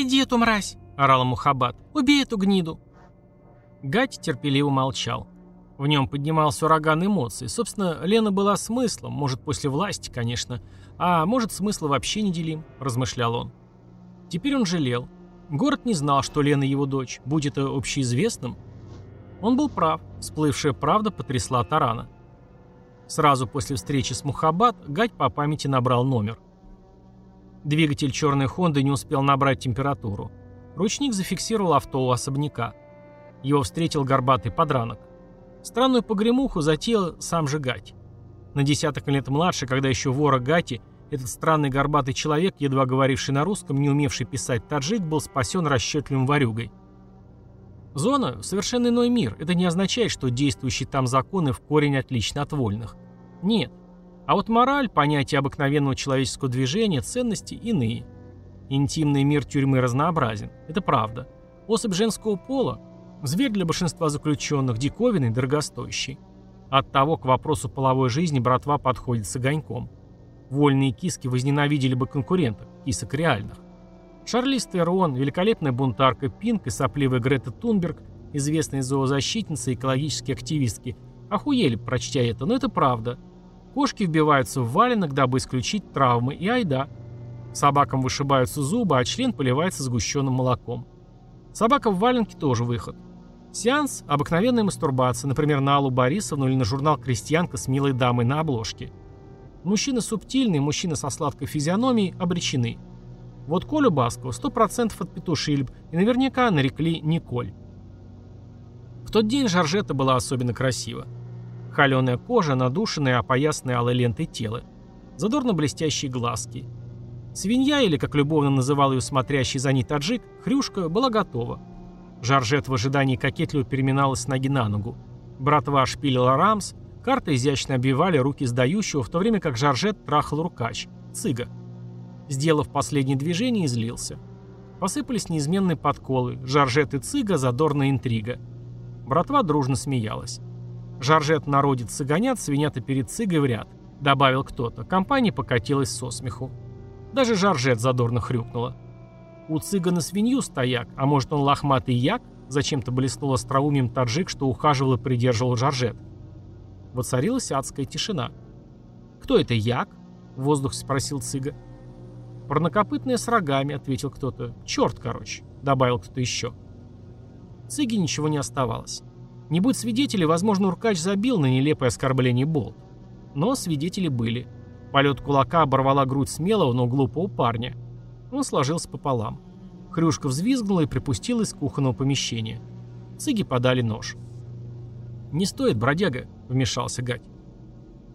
«Найди эту мразь!» — орал Мухаббат. «Убей эту гниду!» Гать терпеливо молчал. В нем поднимался ураган эмоций. Собственно, Лена была смыслом, может, после власти, конечно. А может, смысла вообще не делим, размышлял он. Теперь он жалел. Город не знал, что Лена его дочь. Будь это общеизвестным. Он был прав. Всплывшая правда потрясла Тарана. Сразу после встречи с Мухаббат Гать по памяти набрал номер. Двигатель черной Хонды не успел набрать температуру. Ручник зафиксировал авто у особняка. Его встретил горбатый подранок. Странную погремуху затеял сам же Гать. На десяток лет младше, когда еще вора Гати, этот странный горбатый человек, едва говоривший на русском, не умевший писать таджик, был спасен расчетливым ворюгой. Зона – совершенно иной мир. Это не означает, что действующие там законы в корень отличны от вольных. Нет. А вот мораль, понятие обыкновенного человеческого движения, ценности иные. Интимный мир тюрьмы разнообразен. Это правда. Особь женского пола Зверь для большинства заключенных, диковинный, дорогостоящий. От того к вопросу половой жизни братва подходит с огоньком. Вольные киски возненавидели бы конкурентов, кисок реальных. Шарлиз Терон, великолепная бунтарка Пинк и сопливая Грета Тунберг, известные зоозащитницы и экологические активистки, охуели, прочтя это, но это правда. Кошки вбиваются в валенок, дабы исключить травмы, и айда. Собакам вышибаются зубы, а член поливается сгущенным молоком. Собака в валенке тоже выход. Сеанс – обыкновенная мастурбация, например, на Аллу Борисовну или на журнал «Крестьянка» с милой дамой на обложке. Мужчины субтильные, мужчины со сладкой физиономией обречены. Вот Колю Баскову 100% от петушильб, и наверняка нарекли Николь. В тот день Жоржета была особенно красива. Холеная кожа, надушенная, опоясанная алой лентой тело. Задорно блестящие глазки. Свинья, или, как любовно называл ее смотрящий за ней таджик, хрюшка, была готова. Жоржет в ожидании кокетливо переминалась с ноги на ногу. Братва шпилила рамс, карты изящно обвивали руки сдающего, в то время как Жоржет трахал рукач, цыга. Сделав последнее движение, излился. Посыпались неизменные подколы, Жоржет и цыга, задорная интрига. Братва дружно смеялась. Жоржет народит цыганят, свинята перед цыгой в ряд. Добавил кто-то. Компания покатилась со смеху. Даже Жоржет задорно хрюкнула. У цыгана свинью стояк, а может он лохматый як? Зачем-то блеснул остроумием таджик, что ухаживал и придерживал Жоржет. Воцарилась адская тишина. «Кто это як?» — воздух спросил цыга. «Парнокопытная с рогами», — ответил кто-то. «Черт, короче», — добавил кто-то еще. Цыге ничего не оставалось. Не будь свидетелей, возможно, Уркач забил на нелепое оскорбление Болт. Но свидетели были. Полет кулака оборвала грудь смелого, но глупого парня. Он сложился пополам. Хрюшка взвизгнула и припустила из кухонного помещения. Цыги подали нож. «Не стоит, бродяга», — вмешался Гать.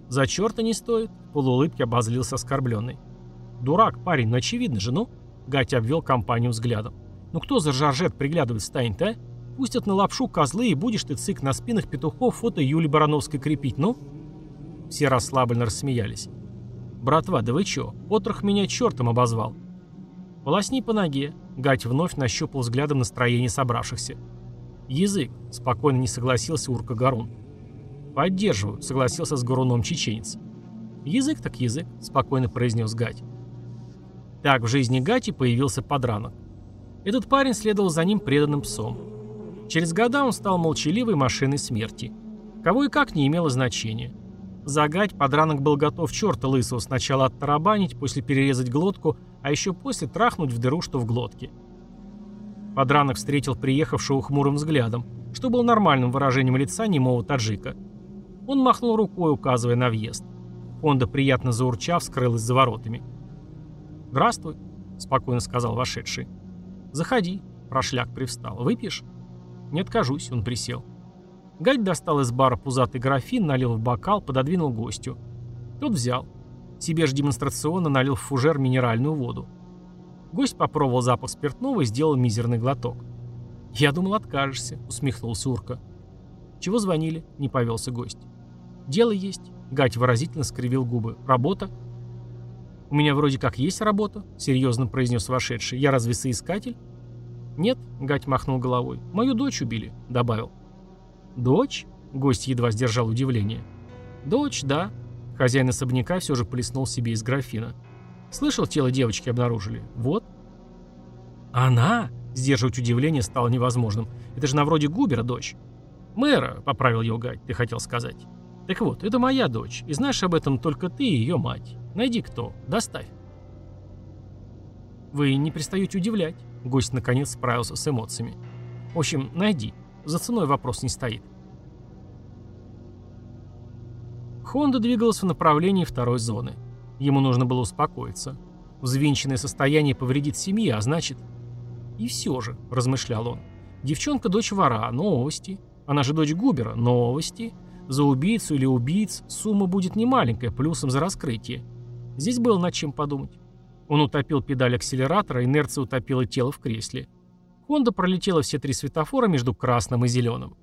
«За черта не стоит», — в полуулыбке обозлился оскорбленный. «Дурак, парень, ну очевидно же, ну?» Гать обвел компанию взглядом. «Ну кто за Жоржет приглядывать станет, а? Пустят на лапшу козлы, и будешь ты цик на спинах петухов фото Юли Барановской крепить, ну?» Все расслабленно рассмеялись. «Братва, да вы чё? Потрох меня чертом обозвал». «Полосни по ноге», — Гать вновь нащупал взглядом настроение собравшихся. «Язык», — спокойно не согласился Урка Гарун. «Поддерживаю», — согласился с Горуном чеченец. «Язык так язык», — спокойно произнес Гать. Так в жизни Гати появился подранок. Этот парень следовал за ним преданным псом. Через года он стал молчаливой машиной смерти. Кого и как не имело значения. Загать подранок был готов черта лысого сначала оттарабанить, после перерезать глотку, а еще после трахнуть в дыру, что в глотке. Подранок встретил приехавшего хмурым взглядом, что был нормальным выражением лица немого таджика. Он махнул рукой, указывая на въезд. Хонда, приятно заурчав, скрылась за воротами. «Здравствуй», — спокойно сказал вошедший. «Заходи», — прошляк привстал. «Выпьешь?» «Не откажусь», — он присел. Гайд достал из бара пузатый графин, налил в бокал, пододвинул гостю. Тот взял. Себе же демонстрационно налил в фужер минеральную воду. Гость попробовал запах спиртного и сделал мизерный глоток. «Я думал, откажешься», — усмехнулся Урка. «Чего звонили?» — не повелся гость. «Дело есть». Гать выразительно скривил губы. «Работа?» «У меня вроде как есть работа», — серьезно произнес вошедший. «Я разве соискатель?» «Нет», — Гать махнул головой. «Мою дочь убили», — добавил. «Дочь?» — гость едва сдержал удивление. «Дочь, да». Хозяин особняка все же плеснул себе из графина. «Слышал, тело девочки обнаружили? Вот». Она? Сдерживать удивление стало невозможным. Это же на вроде Губера дочь. Мэра, поправил его Гать, ты хотел сказать. Так вот, это моя дочь, и знаешь об этом только ты и ее мать. Найди кто, доставь. Вы не пристаете удивлять. Гость наконец справился с эмоциями. В общем, найди. За ценой вопрос не стоит. Хонда двигалась в направлении второй зоны. Ему нужно было успокоиться. Взвинченное состояние повредит семье, а значит... И все же, размышлял он. Девчонка дочь вора, новости. Она же дочь Губера, новости. За убийцу или убийц сумма будет немаленькая, плюсом за раскрытие. Здесь было над чем подумать. Он утопил педаль акселератора, инерция утопила тело в кресле. Хонда пролетела все три светофора между красным и зеленым.